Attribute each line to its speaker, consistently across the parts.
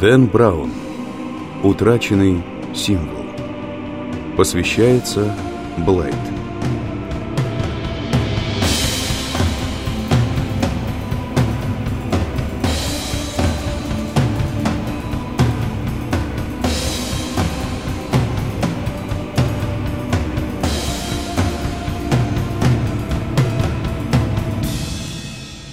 Speaker 1: Дэн Браун. Утраченный символ. Посвящается Блайт.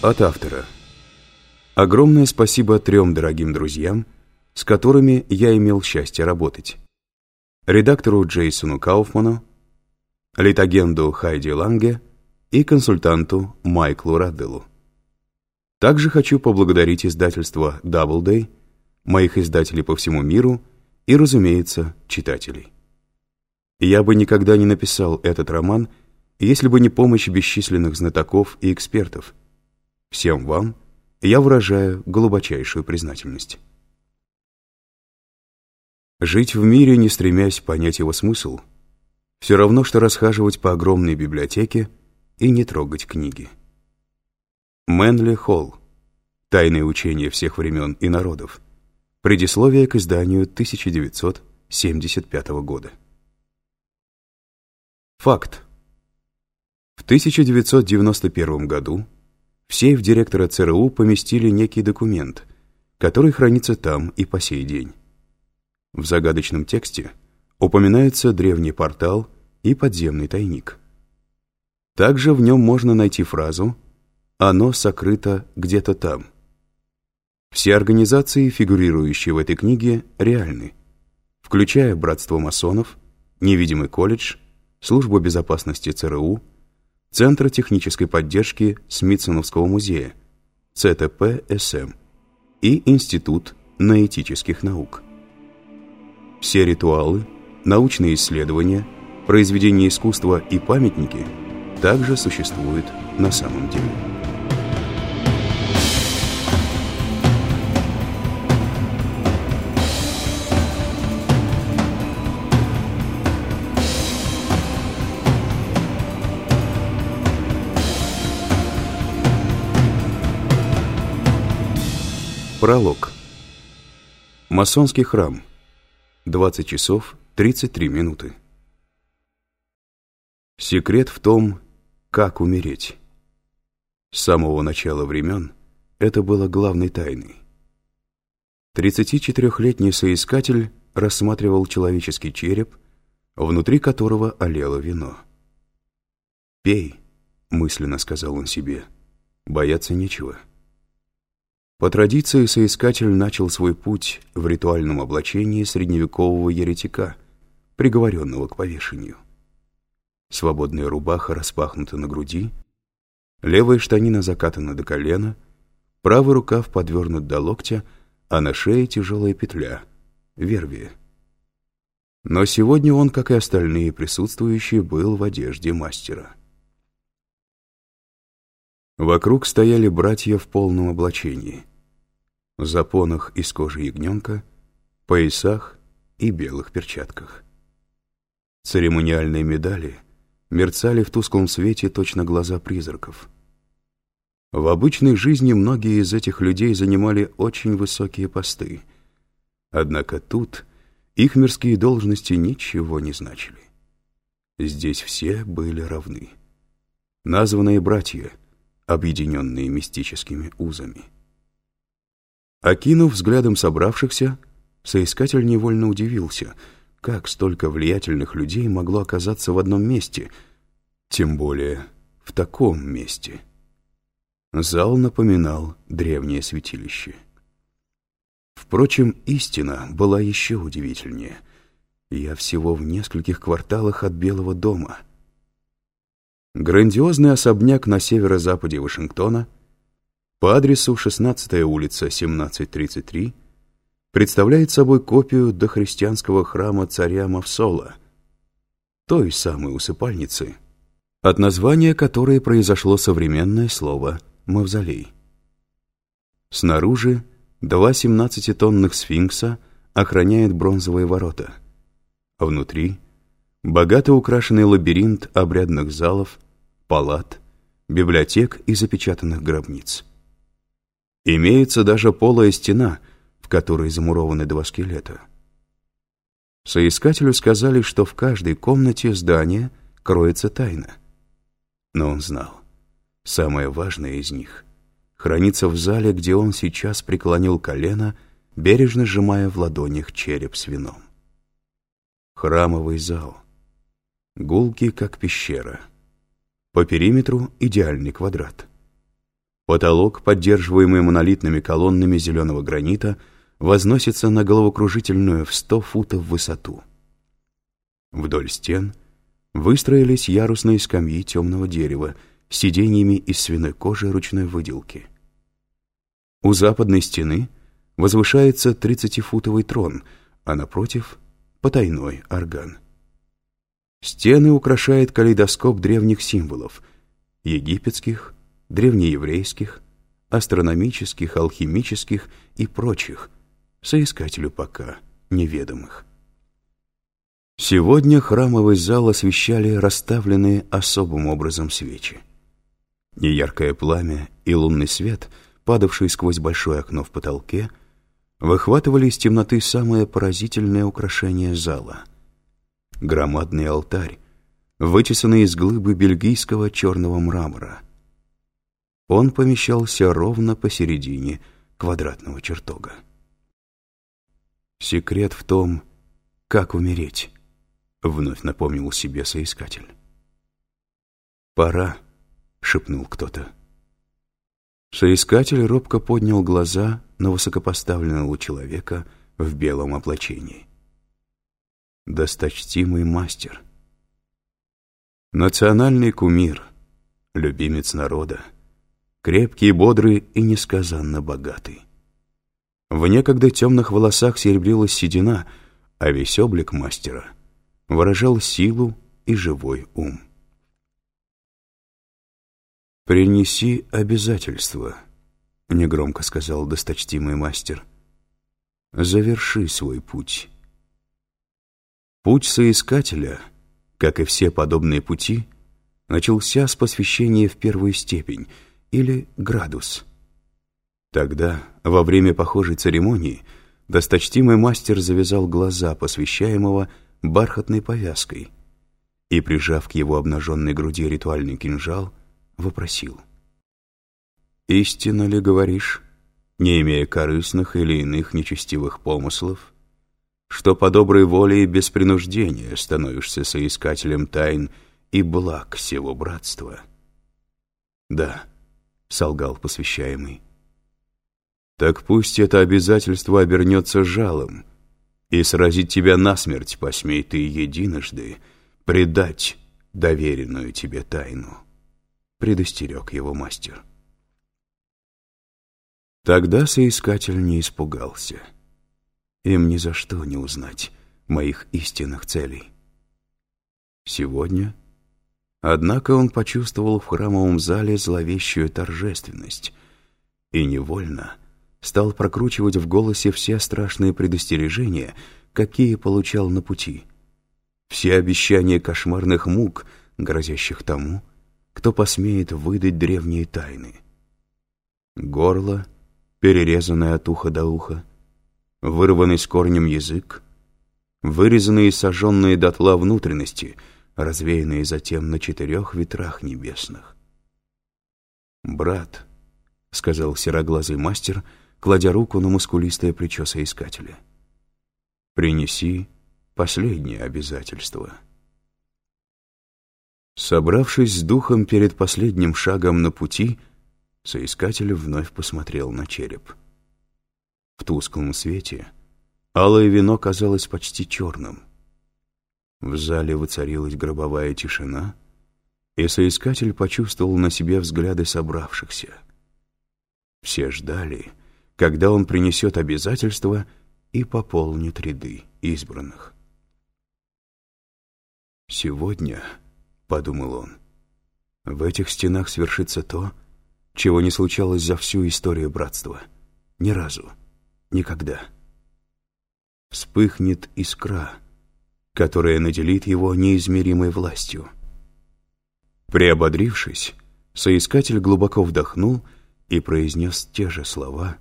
Speaker 1: От автора. Огромное спасибо трем дорогим друзьям, с которыми я имел счастье работать. Редактору Джейсону Кауфману, литагенду Хайди Ланге и консультанту Майклу Радделу. Также хочу поблагодарить издательство Doubleday, моих издателей по всему миру и, разумеется, читателей. Я бы никогда не написал этот роман, если бы не помощь бесчисленных знатоков и экспертов – Всем вам я выражаю глубочайшую признательность. Жить в мире, не стремясь понять его смысл, все равно, что расхаживать по огромной библиотеке и не трогать книги. Мэнли Холл. Тайные учения всех времен и народов. Предисловие к изданию 1975 года. Факт. В 1991 году в сейф директора ЦРУ поместили некий документ, который хранится там и по сей день. В загадочном тексте упоминается древний портал и подземный тайник. Также в нем можно найти фразу «Оно сокрыто где-то там». Все организации, фигурирующие в этой книге, реальны, включая Братство масонов, Невидимый колледж, Службу безопасности ЦРУ, Центра технической поддержки Смитсоновского музея, ЦТП-СМ и Институт наэтических наук. Все ритуалы, научные исследования, произведения искусства и памятники также существуют на самом деле. Пролог. Масонский храм. 20 часов 33 минуты. Секрет в том, как умереть. С самого начала времен это было главной тайной. 34-летний соискатель рассматривал человеческий череп, внутри которого олело вино. «Пей», — мысленно сказал он себе, — «бояться нечего». По традиции соискатель начал свой путь в ритуальном облачении средневекового еретика, приговоренного к повешению. Свободная рубаха распахнута на груди, левая штанина закатана до колена, правый рукав подвернут до локтя, а на шее тяжелая петля, вервия. Но сегодня он, как и остальные присутствующие, был в одежде мастера. Вокруг стояли братья в полном облачении. Запонах из кожи ягненка, поясах и белых перчатках. Церемониальные медали мерцали в тусклом свете точно глаза призраков. В обычной жизни многие из этих людей занимали очень высокие посты. Однако тут их мирские должности ничего не значили. Здесь все были равны. Названные братья — объединенные мистическими узами. Окинув взглядом собравшихся, соискатель невольно удивился, как столько влиятельных людей могло оказаться в одном месте, тем более в таком месте. Зал напоминал древнее святилище. Впрочем, истина была еще удивительнее. Я всего в нескольких кварталах от Белого дома — Грандиозный особняк на северо-западе Вашингтона по адресу 16-я улица, 1733, представляет собой копию дохристианского храма царя Мавсола, той самой усыпальницы, от названия которой произошло современное слово «мавзолей». Снаружи два 17-тонных сфинкса охраняют бронзовые ворота. Внутри — богато украшенный лабиринт обрядных залов — палат, библиотек и запечатанных гробниц. Имеется даже полая стена, в которой замурованы два скелета. Соискателю сказали, что в каждой комнате здания кроется тайна. Но он знал, самое важное из них хранится в зале, где он сейчас преклонил колено, бережно сжимая в ладонях череп с вином. Храмовый зал. Гулкий, как пещера. По периметру идеальный квадрат. Потолок, поддерживаемый монолитными колоннами зеленого гранита, возносится на головокружительную в сто футов высоту. Вдоль стен выстроились ярусные скамьи темного дерева с сиденьями из свиной кожи ручной выделки. У западной стены возвышается 30-футовый трон, а напротив — потайной орган. Стены украшает калейдоскоп древних символов — египетских, древнееврейских, астрономических, алхимических и прочих, соискателю пока неведомых. Сегодня храмовый зал освещали расставленные особым образом свечи. Неяркое пламя и лунный свет, падавший сквозь большое окно в потолке, выхватывали из темноты самое поразительное украшение зала — громадный алтарь, вытесанный из глыбы бельгийского черного мрамора. Он помещался ровно посередине квадратного чертога. «Секрет в том, как умереть», — вновь напомнил себе соискатель. «Пора», — шепнул кто-то. Соискатель робко поднял глаза на высокопоставленного человека в белом облачении досточтимый мастер. Национальный кумир, любимец народа, крепкий, бодрый и несказанно богатый. В некогда темных волосах серебрилась седина, а весь облик мастера выражал силу и живой ум. «Принеси обязательства», — негромко сказал досточтимый мастер. «Заверши свой путь». Путь соискателя, как и все подобные пути, начался с посвящения в первую степень или градус. Тогда, во время похожей церемонии, досточтимый мастер завязал глаза посвящаемого бархатной повязкой и, прижав к его обнаженной груди ритуальный кинжал, вопросил. «Истинно ли говоришь, не имея корыстных или иных нечестивых помыслов, что по доброй воле и без принуждения становишься соискателем тайн и благ всего братства. «Да», — солгал посвящаемый. «Так пусть это обязательство обернется жалом, и сразить тебя насмерть посмей ты единожды предать доверенную тебе тайну», — предостерег его мастер. Тогда соискатель не испугался — им ни за что не узнать моих истинных целей. Сегодня, однако, он почувствовал в храмовом зале зловещую торжественность и невольно стал прокручивать в голосе все страшные предостережения, какие получал на пути, все обещания кошмарных мук, грозящих тому, кто посмеет выдать древние тайны. Горло, перерезанное от уха до уха, вырванный с корнем язык, вырезанные и сожженные дотла внутренности, развеянные затем на четырех ветрах небесных. «Брат», — сказал сероглазый мастер, кладя руку на мускулистое плечо соискателя, — «принеси последнее обязательство». Собравшись с духом перед последним шагом на пути, соискатель вновь посмотрел на череп — в тусклом свете алое вино казалось почти черным. В зале воцарилась гробовая тишина, и соискатель почувствовал на себе взгляды собравшихся. Все ждали, когда он принесет обязательства и пополнит ряды избранных. «Сегодня», — подумал он, — «в этих стенах свершится то, чего не случалось за всю историю братства. Ни разу никогда. Вспыхнет искра, которая наделит его неизмеримой властью. Приободрившись, соискатель глубоко вдохнул и произнес те же слова,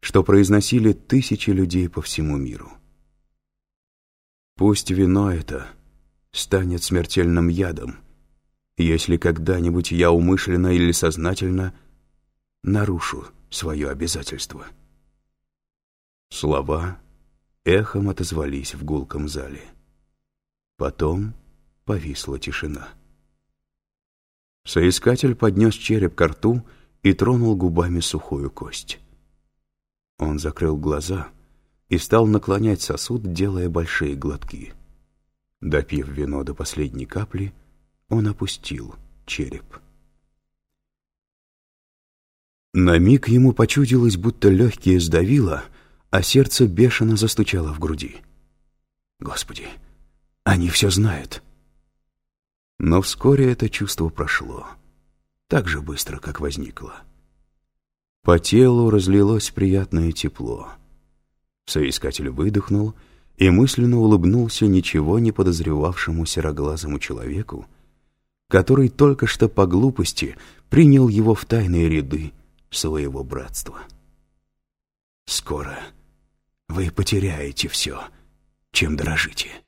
Speaker 1: что произносили тысячи людей по всему миру. Пусть вино это станет смертельным ядом, если когда-нибудь я умышленно или сознательно нарушу свое обязательство. Слова эхом отозвались в гулком зале. Потом повисла тишина. Соискатель поднес череп к рту и тронул губами сухую кость. Он закрыл глаза и стал наклонять сосуд, делая большие глотки. Допив вино до последней капли, он опустил череп. На миг ему почудилось, будто легкие сдавило, а сердце бешено застучало в груди. Господи, они все знают. Но вскоре это чувство прошло, так же быстро, как возникло. По телу разлилось приятное тепло. Соискатель выдохнул и мысленно улыбнулся ничего не подозревавшему сероглазому человеку, который только что по глупости принял его в тайные ряды своего братства. Скоро вы потеряете все, чем дорожите.